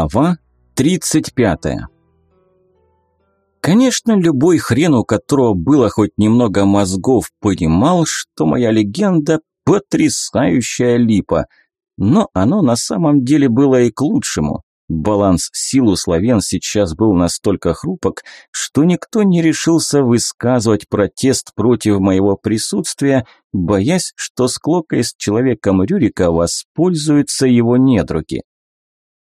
Глава 35 Конечно, любой хрен, у которого было хоть немного мозгов, понимал, что моя легенда – потрясающая липа. Но оно на самом деле было и к лучшему. Баланс сил у славян сейчас был настолько хрупок, что никто не решился высказывать протест против моего присутствия, боясь, что склокой с человеком Рюрика воспользуются его недруги.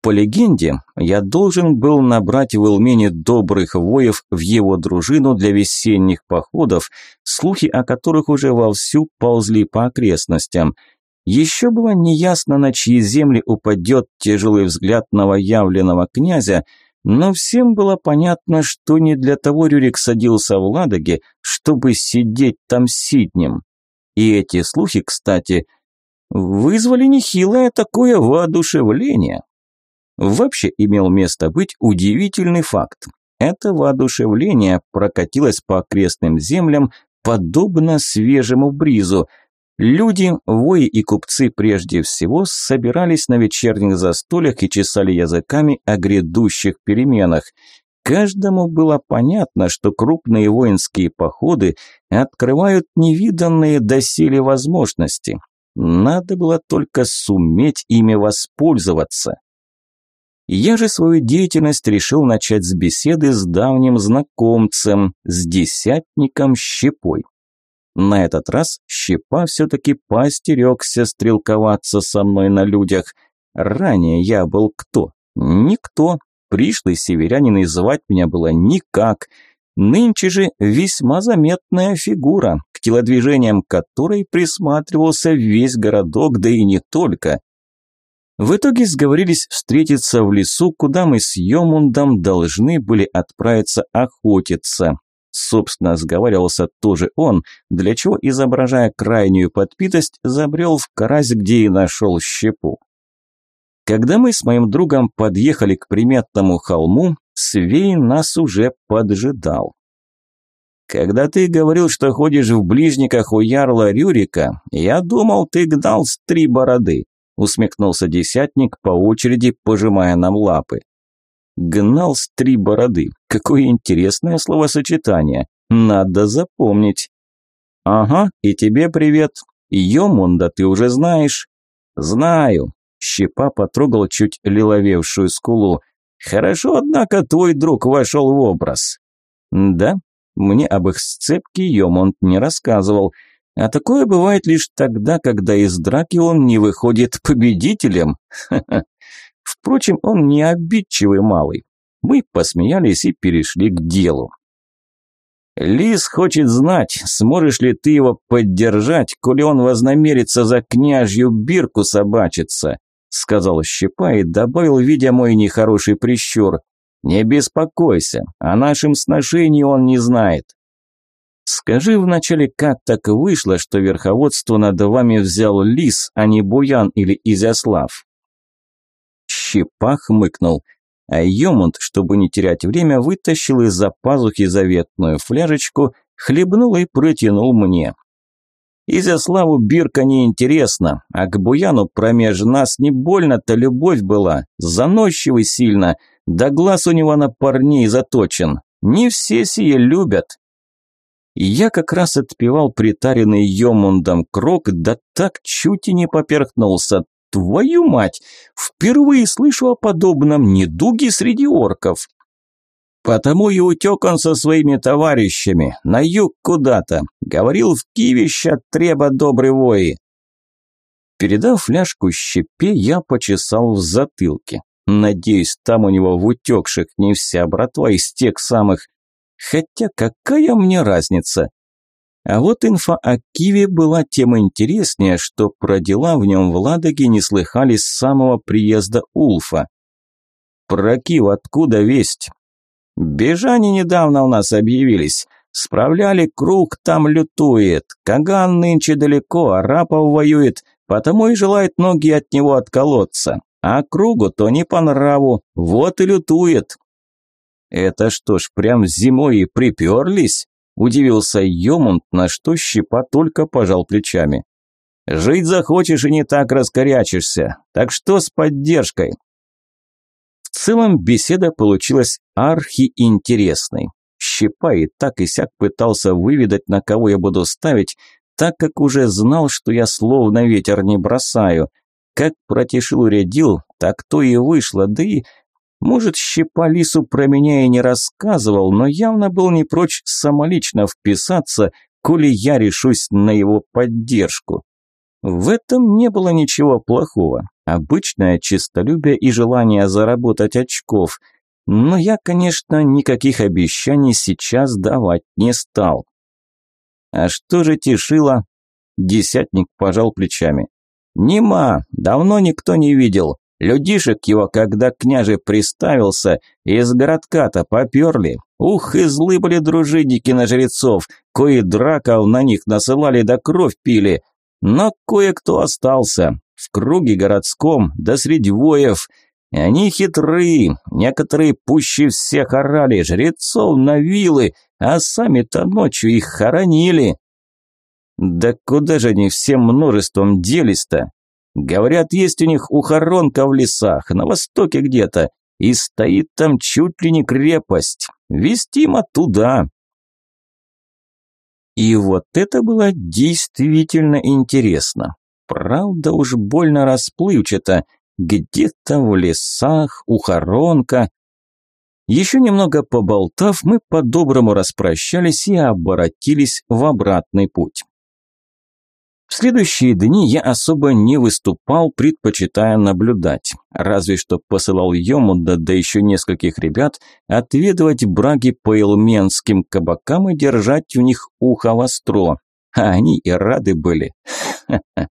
По легенде, я должен был набрать в Илмене добрых воев в его дружину для весенних походов, слухи о которых уже вовсю ползли по окрестностям. Еще было неясно, на чьи земли упадет тяжелый взгляд новоявленного князя, но всем было понятно, что не для того Рюрик садился в Ладоге, чтобы сидеть там сиднем. И эти слухи, кстати, вызвали нехилое такое воодушевление. Вообще имел место быть удивительный факт. Это воодушевление прокатилось по окрестным землям, подобно свежему бризу. Люди, вои и купцы прежде всего собирались на вечерних застольях и чесали языками о грядущих переменах. Каждому было понятно, что крупные воинские походы открывают невиданные доселе возможности. Надо было только суметь ими воспользоваться. Я же свою деятельность решил начать с беседы с давним знакомцем, с десятником Щепой. На этот раз Щепа все-таки поостерегся стрелковаться со мной на людях. Ранее я был кто? Никто. Пришлый северянин и звать меня было никак. Нынче же весьма заметная фигура, к телодвижениям которой присматривался весь городок, да и не только. В итоге сговорились встретиться в лесу, куда мы с Йомундом должны были отправиться охотиться. Собственно, сговаривался тоже он, для чего, изображая крайнюю подпитость, забрел в карась, где и нашел щепу. Когда мы с моим другом подъехали к приметному холму, Свей нас уже поджидал. «Когда ты говорил, что ходишь в ближниках у ярла Рюрика, я думал, ты гнал с три бороды усмехнулся десятник, по очереди пожимая нам лапы. Гнал с три бороды. Какое интересное словосочетание. Надо запомнить. Ага, и тебе привет. Йомунда ты уже знаешь. Знаю. Щепа потрогал чуть лиловевшую скулу. Хорошо, однако, твой друг вошел в образ. Да, мне об их сцепке Йомунд не рассказывал. А такое бывает лишь тогда, когда из драки он не выходит победителем. Впрочем, он не обидчивый малый. Мы посмеялись и перешли к делу. Лис хочет знать, сможешь ли ты его поддержать, коли он вознамерится за княжью бирку собачиться, сказал Щепа и добавил, видя мой нехороший прищур. Не беспокойся, о нашем сношении он не знает. Скажи вначале, как так вышло, что верховодство над вами взял Лис, а не Буян или Изяслав?» Щепа хмыкнул, а Йомунд, чтобы не терять время, вытащил из-за пазухи заветную фляжечку, хлебнул и протянул мне. Изяславу бирка не интересна, а к Буяну промеж нас не больно-то любовь была, заносчивый сильно, да глаз у него на парней заточен. Не все сие любят, я как раз отпевал притаренный Йомундом крок, да так чуть и не поперхнулся. Твою мать! Впервые слышу о подобном недуге среди орков. Потому и утек он со своими товарищами, на юг куда-то. Говорил, в Кивища треба добрый вои. Передав фляжку щепе, я почесал в затылке. Надеюсь, там у него в утекших не вся братва из тех самых Хотя какая мне разница? А вот инфа о Киве была тем интереснее, что про дела в нем в Ладоге не слыхали с самого приезда Улфа. Про Кив откуда весть? Бежане недавно у нас объявились. Справляли круг, там лютует. Каган нынче далеко, арапов воюет, потому и желает ноги от него отколоться. А кругу то не по нраву, вот и лютует. «Это что ж, прям зимой и приперлись?» – удивился Йомунд, на что Щепа только пожал плечами. «Жить захочешь и не так раскорячишься. Так что с поддержкой?» целом беседа получилась архиинтересной. Щепа и так и сяк пытался выведать, на кого я буду ставить, так как уже знал, что я словно ветер не бросаю. Как про Тишилу рядил, так то и вышло, да и... Может, Щепа Лису про меня и не рассказывал, но явно был не прочь самолично вписаться, коли я решусь на его поддержку. В этом не было ничего плохого. Обычное честолюбие и желание заработать очков. Но я, конечно, никаких обещаний сейчас давать не стал. А что же Тишила? Десятник пожал плечами. Нема, давно никто не видел. Людишек его, когда княже приставился, из городка-то поперли. Ух, и злы были дружинники на жрецов, кои драков на них насылали да кровь пили. Но кое-кто остался, в круге городском, да среди воев. Они хитрые, некоторые пуще всех орали, жрецов на вилы, а сами-то ночью их хоронили. Да куда же они всем множеством делись-то? Говорят, есть у них ухоронка в лесах, на востоке где-то, и стоит там чуть ли не крепость. Вестимо туда. И вот это было действительно интересно. Правда уж больно расплывчато. Где-то в лесах, ухоронка. Еще немного поболтав, мы по-доброму распрощались и обратились в обратный путь. В следующие дни я особо не выступал, предпочитая наблюдать. Разве что посылал Йомунда, да еще нескольких ребят, отведывать браги по элменским кабакам и держать у них ухо востро. А они и рады были.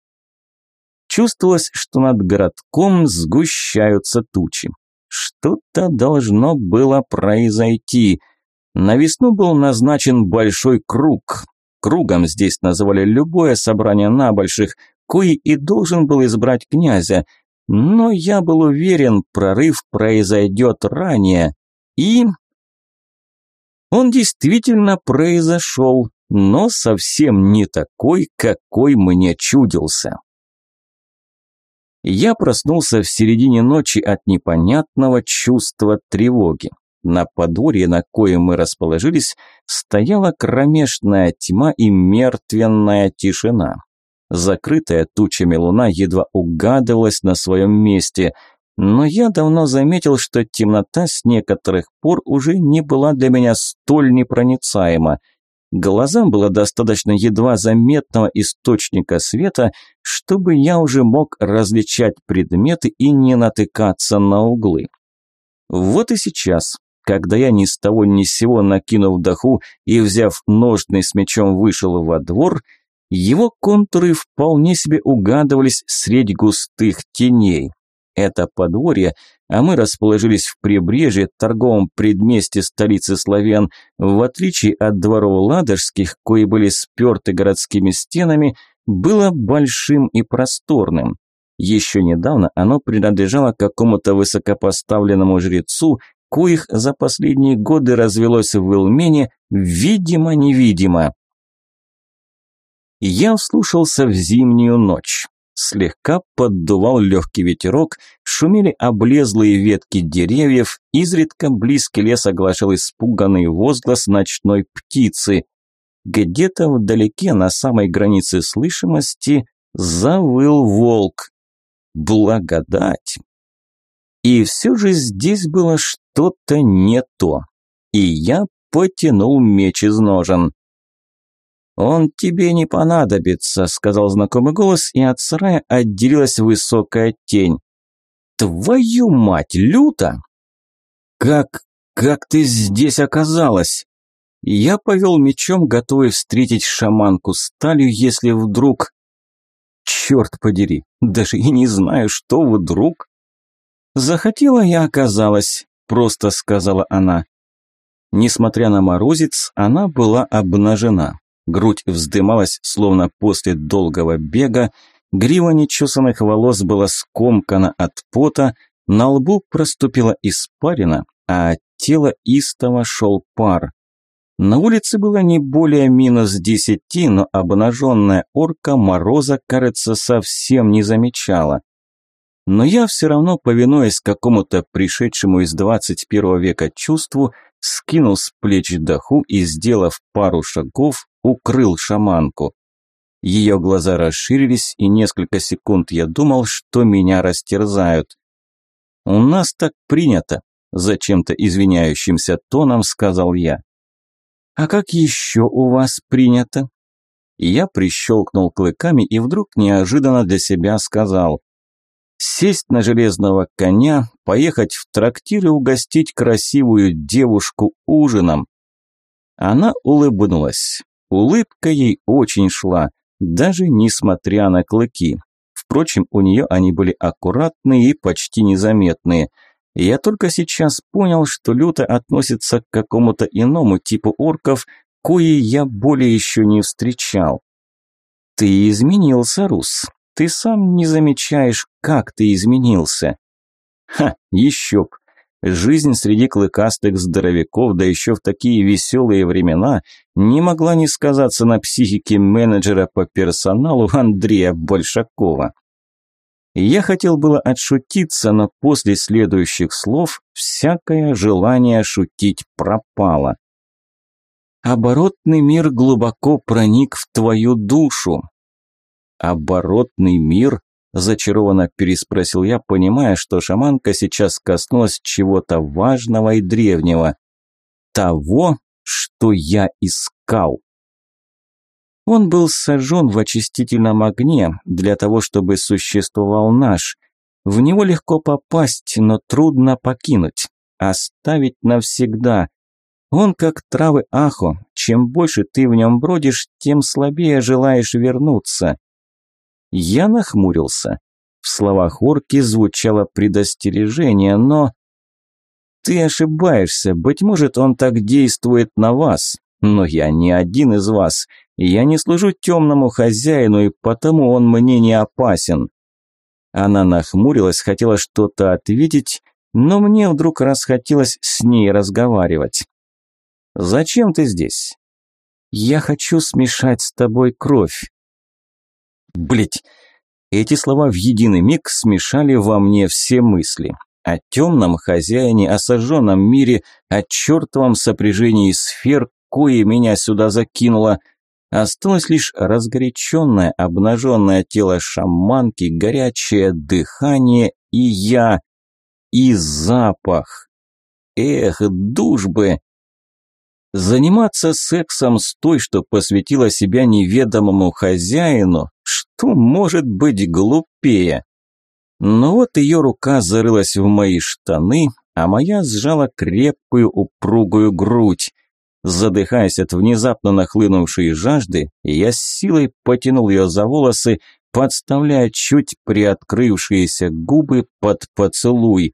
Чувствовалось, что над городком сгущаются тучи. Что-то должно было произойти. На весну был назначен большой круг, Кругом здесь называли любое собрание набольших, кои и должен был избрать князя. Но я был уверен, прорыв произойдет ранее. И... Он действительно произошел, но совсем не такой, какой мне чудился. Я проснулся в середине ночи от непонятного чувства тревоги. На подворье, на коем мы расположились, стояла кромешная тьма и мертвенная тишина. Закрытая тучами луна едва угадывалась на своем месте, но я давно заметил, что темнота с некоторых пор уже не была для меня столь непроницаема. Глазам было достаточно едва заметного источника света, чтобы я уже мог различать предметы и не натыкаться на углы. Вот и сейчас, когда я ни с того ни с сего накинув даху и взяв ножны с мечом вышел во двор, его контуры вполне себе угадывались среди густых теней. Это подворье, а мы расположились в прибрежье, торговом предместе столицы славян, в отличие от дворов ладожских, кои были сперты городскими стенами, было большим и просторным. Еще недавно оно принадлежало какому-то высокопоставленному жрецу, коих за последние годы развелось в Илмене, видимо-невидимо. Я вслушался в зимнюю ночь. Слегка поддувал легкий ветерок, шумели облезлые ветки деревьев, изредка близкий лес оглашал испуганный возглас ночной птицы. Где-то вдалеке, на самой границе слышимости, завыл волк. Благодать! И все же здесь было что-то не то. И я потянул меч из ножен. «Он тебе не понадобится», – сказал знакомый голос, и от сарая отделилась высокая тень. «Твою мать, люто!» «Как... как ты здесь оказалась?» Я повел мечом, готовый встретить шаманку сталью, если вдруг... Черт подери, даже и не знаю, что вдруг. «Захотела я оказалась», – просто сказала она. Несмотря на морозец, она была обнажена. Грудь вздымалась, словно после долгого бега, грива нечесанных волос была скомкана от пота, на лбу проступила испарина, а от тела истово шел пар. На улице было не более минус десяти, но обнаженная орка мороза, кажется, совсем не замечала. Но я все равно, повинуясь какому-то пришедшему из 21 века чувству, скинул с плеч даху и, сделав пару шагов, укрыл шаманку. Ее глаза расширились, и несколько секунд я думал, что меня растерзают. «У нас так принято», – зачем-то извиняющимся тоном сказал я. «А как еще у вас принято?» Я прищелкнул клыками и вдруг неожиданно для себя сказал сесть на железного коня, поехать в трактир и угостить красивую девушку ужином. Она улыбнулась. Улыбка ей очень шла, даже несмотря на клыки. Впрочем, у нее они были аккуратные и почти незаметные. Я только сейчас понял, что люто относится к какому-то иному типу орков, кои я более еще не встречал. «Ты изменился, Рус. Ты сам не замечаешь, как ты изменился. Ха, еще б. Жизнь среди клыкастых здоровяков, да еще в такие веселые времена, не могла не сказаться на психике менеджера по персоналу Андрея Большакова. Я хотел было отшутиться, но после следующих слов всякое желание шутить пропало. Оборотный мир глубоко проник в твою душу. Оборотный мир? Зачарованно переспросил я, понимая, что шаманка сейчас коснулась чего-то важного и древнего. Того, что я искал. Он был сожжен в очистительном огне для того, чтобы существовал наш. В него легко попасть, но трудно покинуть. Оставить навсегда. Он как травы ахо. Чем больше ты в нем бродишь, тем слабее желаешь вернуться. Я нахмурился. В словах орки звучало предостережение, но... «Ты ошибаешься. Быть может, он так действует на вас. Но я не один из вас. Я не служу темному хозяину, и потому он мне не опасен». Она нахмурилась, хотела что-то ответить, но мне вдруг расхотелось с ней разговаривать. «Зачем ты здесь?» «Я хочу смешать с тобой кровь. Блять, эти слова в единый миг смешали во мне все мысли. О темном хозяине, о сожженном мире, о чертовом сопряжении сфер, кое меня сюда закинуло. Осталось лишь разгоряченное, обнаженное тело шаманки, горячее дыхание и я, и запах. Эх, душ бы! Заниматься сексом с той, что посвятила себя неведомому хозяину, что может быть глупее? Но вот ее рука зарылась в мои штаны, а моя сжала крепкую упругую грудь. Задыхаясь от внезапно нахлынувшей жажды, я с силой потянул ее за волосы, подставляя чуть приоткрывшиеся губы под поцелуй.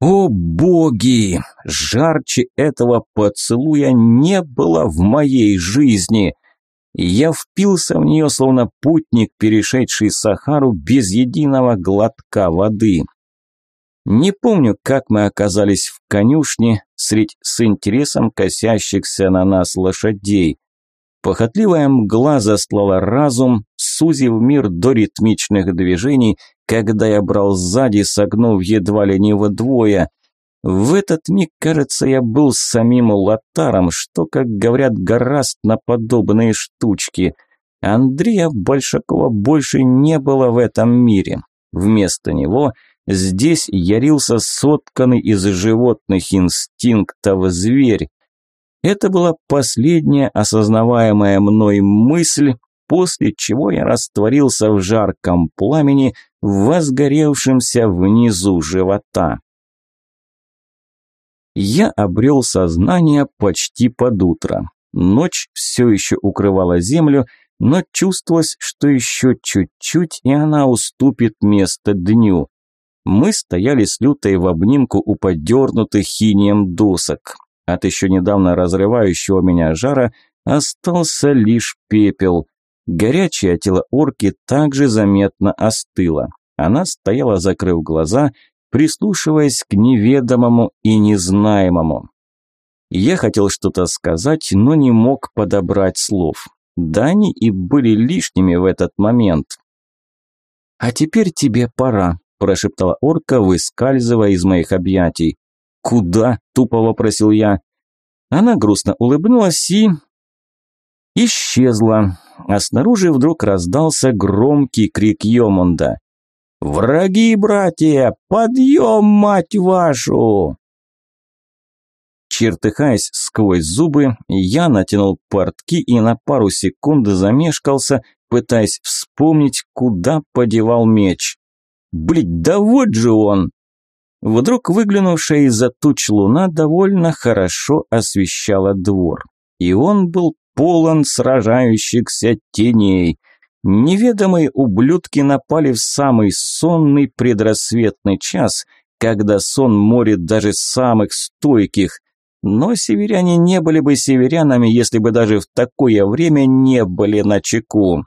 О боги! Жарче этого поцелуя не было в моей жизни. Я впился в нее, словно путник, перешедший Сахару без единого глотка воды. Не помню, как мы оказались в конюшне, средь с интересом косящихся на нас лошадей. Похотливая мгла застлала разум, сузив мир до ритмичных движений, когда я брал сзади, согнув едва ли не вдвое. В этот миг, кажется, я был самим лотаром, что, как говорят, гораст на подобные штучки. Андрея Большакова больше не было в этом мире. Вместо него здесь ярился сотканный из животных инстинктов зверь. Это была последняя осознаваемая мной мысль, после чего я растворился в жарком пламени, возгоревшемся внизу живота. Я обрел сознание почти под утро. Ночь все еще укрывала землю, но чувствовалось, что еще чуть-чуть, и она уступит место дню. Мы стояли с лютой в обнимку у подернутых хинием досок. От еще недавно разрывающего меня жара остался лишь пепел. Горячее тело орки также заметно остыло. Она стояла, закрыв глаза, прислушиваясь к неведомому и незнаемому. Я хотел что-то сказать, но не мог подобрать слов. Да они и были лишними в этот момент. «А теперь тебе пора», – прошептала орка, выскальзывая из моих объятий. «Куда?» – тупо вопросил я. Она грустно улыбнулась и... исчезла, а снаружи вдруг раздался громкий крик Йомунда. «Враги, братья! Подъем, мать вашу!» Чертыхаясь сквозь зубы, я натянул портки и на пару секунд замешкался, пытаясь вспомнить, куда подевал меч. Блять, да вот же он! Вдруг выглянувшая из-за туч луна довольно хорошо освещала двор. И он был полон сражающихся теней. Неведомые ублюдки напали в самый сонный предрассветный час, когда сон морит даже самых стойких. Но северяне не были бы северянами, если бы даже в такое время не были на чеку.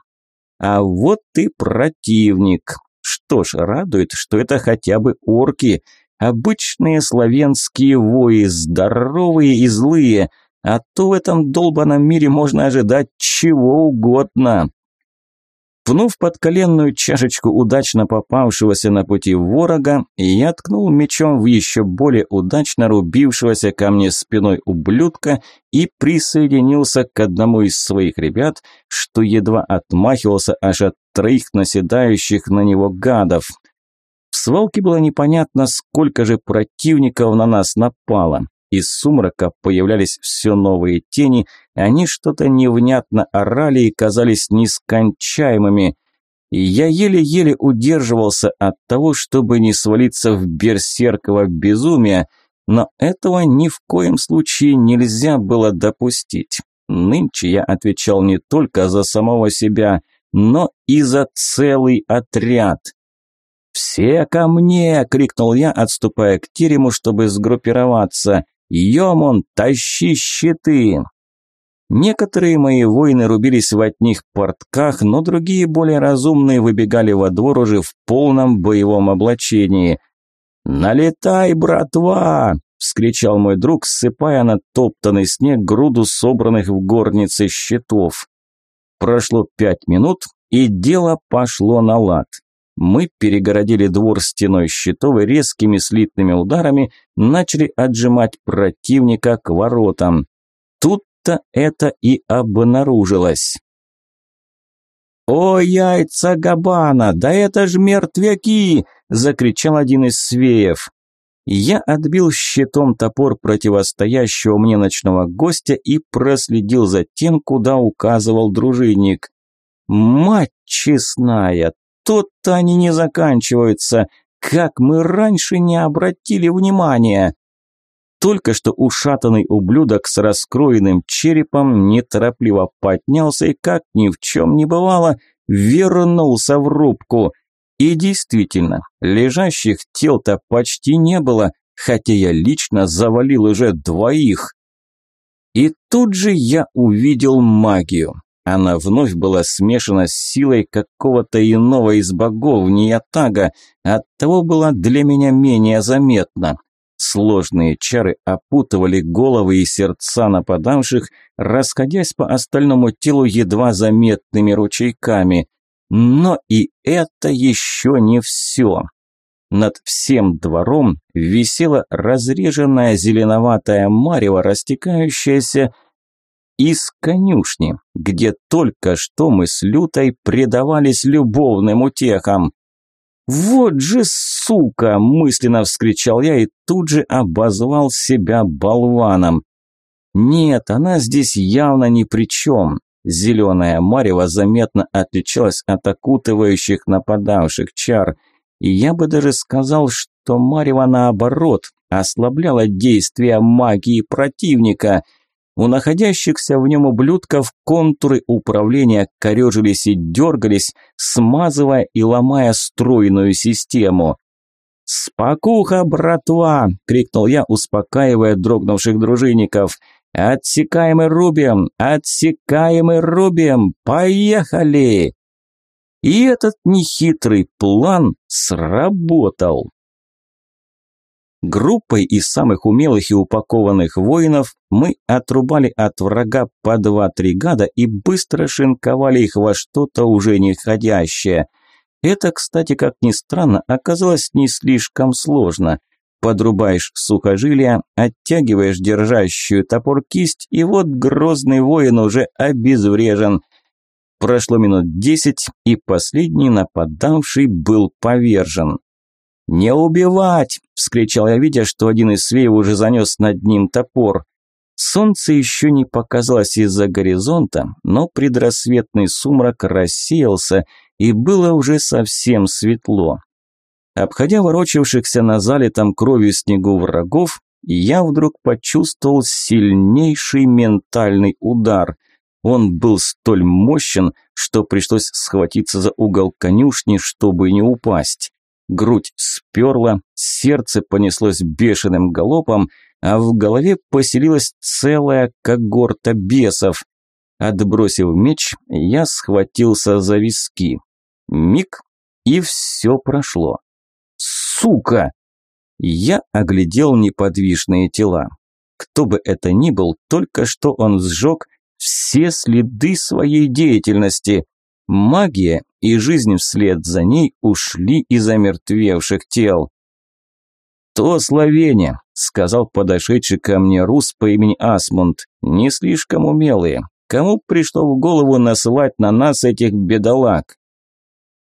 А вот и противник. Что ж, радует, что это хотя бы орки. Обычные славянские вои, здоровые и злые. А то в этом долбанном мире можно ожидать чего угодно. Пнув под коленную чашечку удачно попавшегося на пути ворога, я ткнул мечом в еще более удачно рубившегося ко мне спиной ублюдка и присоединился к одному из своих ребят, что едва отмахивался аж от троих наседающих на него гадов. В свалке было непонятно, сколько же противников на нас напало. Из сумрака появлялись все новые тени, они что-то невнятно орали и казались нескончаемыми. Я еле-еле удерживался от того, чтобы не свалиться в берсерково безумие, но этого ни в коем случае нельзя было допустить. Нынче я отвечал не только за самого себя, но и за целый отряд. «Все ко мне!» – крикнул я, отступая к терему, чтобы сгруппироваться. «Йомон, тащи щиты!» Некоторые мои воины рубились в одних портках, но другие, более разумные, выбегали во двор уже в полном боевом облачении. «Налетай, братва!» – вскричал мой друг, ссыпая на топтанный снег груду собранных в горнице щитов. Прошло пять минут, и дело пошло на лад. Мы перегородили двор стеной щитов и резкими слитными ударами начали отжимать противника к воротам. Тут-то это и обнаружилось. «О, яйца Габана, да это ж мертвяки!» – закричал один из свеев. Я отбил щитом топор противостоящего мне ночного гостя и проследил за тем, куда указывал дружинник. «Мать честная, тут-то они не заканчиваются. Как мы раньше не обратили внимания!» Только что ушатанный ублюдок с раскроенным черепом неторопливо поднялся и, как ни в чем не бывало, вернулся в рубку. И действительно, лежащих тел-то почти не было, хотя я лично завалил уже двоих. И тут же я увидел магию. Она вновь была смешана с силой какого-то иного из богов, не Ятага, оттого была для меня менее заметна. Сложные чары опутывали головы и сердца нападавших, расходясь по остальному телу едва заметными ручейками. Но и это еще не все. Над всем двором висела разреженная зеленоватая марево, растекающаяся из конюшни, где только что мы с Лютой предавались любовным утехам. «Вот же сука!» – мысленно вскричал я и тут же обозвал себя болваном. Нет, она здесь явно ни при чем. Зеленая марева заметно отличалась от окутывающих нападавших чар. И я бы даже сказал, что марева наоборот ослабляла действие магии противника – у находящихся в нем ублюдков контуры управления корежились и дергались, смазывая и ломая стройную систему. «Спокуха, братва!» – крикнул я, успокаивая дрогнувших дружинников. «Отсекаем и рубим! Отсекаем и рубим! Поехали!» И этот нехитрый план сработал. Группой из самых умелых и упакованных воинов мы отрубали от врага по два-три гада и быстро шинковали их во что-то уже неходящее. Это, кстати, как ни странно, оказалось не слишком сложно. Подрубаешь сухожилия, оттягиваешь держащую топор кисть, и вот грозный воин уже обезврежен. Прошло минут десять, и последний нападавший был повержен. «Не убивать!» – вскричал я, видя, что один из свеев уже занес над ним топор. Солнце еще не показалось из-за горизонта, но предрассветный сумрак рассеялся, и было уже совсем светло. Обходя ворочавшихся на залитом кровью снегу врагов, я вдруг почувствовал сильнейший ментальный удар. Он был столь мощен, что пришлось схватиться за угол конюшни, чтобы не упасть. Грудь сперла, сердце понеслось бешеным галопом, а в голове поселилась целая когорта бесов. Отбросив меч, я схватился за виски. Миг, и все прошло. Сука! Я оглядел неподвижные тела. Кто бы это ни был, только что он сжег все следы своей деятельности. Магия и жизнь вслед за ней ушли из омертвевших тел. «То словение», – сказал подошедший ко мне рус по имени Асмунд, – «не слишком умелые. Кому пришло в голову насылать на нас этих бедолаг?»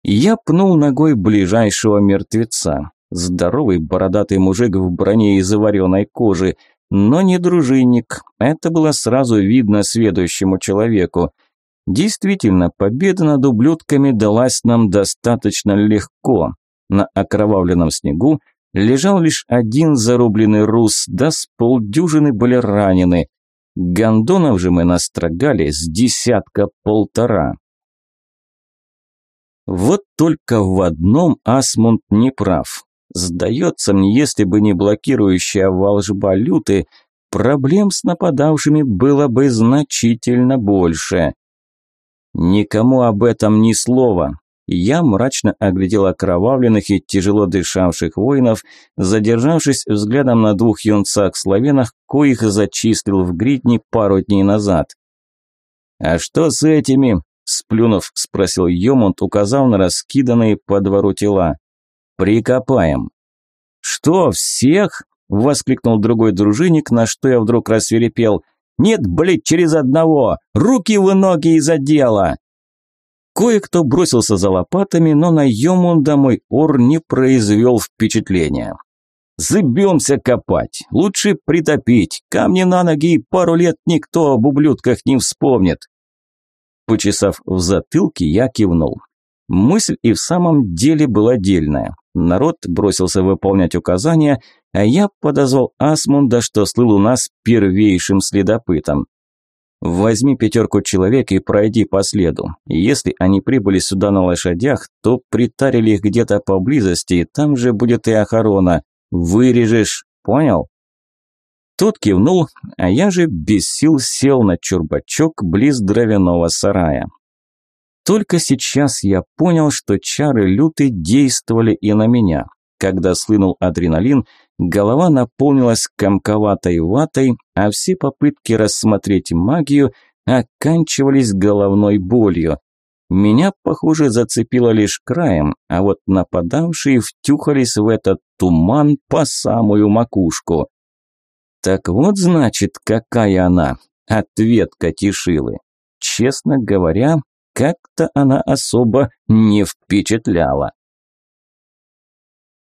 Я пнул ногой ближайшего мертвеца. Здоровый бородатый мужик в броне из вареной кожи, но не дружинник. Это было сразу видно сведущему человеку. Действительно, победа над ублюдками далась нам достаточно легко. На окровавленном снегу лежал лишь один зарубленный рус, да с полдюжины были ранены. Гондонов же мы настрогали с десятка-полтора. Вот только в одном Асмунд не прав. Сдается мне, если бы не блокирующая волжба люты, проблем с нападавшими было бы значительно больше. Никому об этом ни слова. Я мрачно оглядел окровавленных и тяжело дышавших воинов, задержавшись взглядом на двух юнцах-славянах, коих зачислил в гридни пару дней назад. «А что с этими?» – сплюнув, спросил Йомонт, указав на раскиданные по двору тела. «Прикопаем». «Что, всех?» – воскликнул другой дружинник, на что я вдруг рассверепел. «Нет, блядь, через одного! Руки вы ноги из-за дела!» Кое-кто бросился за лопатами, но на Йомунда мой ор не произвел впечатления. «Забьемся копать, лучше притопить, камни на ноги и пару лет никто об ублюдках не вспомнит». Почесав в затылке, я кивнул. Мысль и в самом деле была дельная. Народ бросился выполнять указания, а я подозвал Асмунда, что слыл у нас первейшим следопытом. Возьми пятерку человек и пройди по следу. Если они прибыли сюда на лошадях, то притарили их где-то поблизости, и там же будет и охрана. Вырежешь, понял? Тот кивнул, а я же без сил сел на чурбачок близ дровяного сарая. Только сейчас я понял, что чары люты действовали и на меня. Когда слынул адреналин, голова наполнилась комковатой ватой, а все попытки рассмотреть магию оканчивались головной болью. Меня, похоже, зацепило лишь краем, а вот нападавшие втюхались в этот туман по самую макушку. Так вот, значит, какая она, ответка Тишилы. Честно говоря, как-то она особо не впечатляла.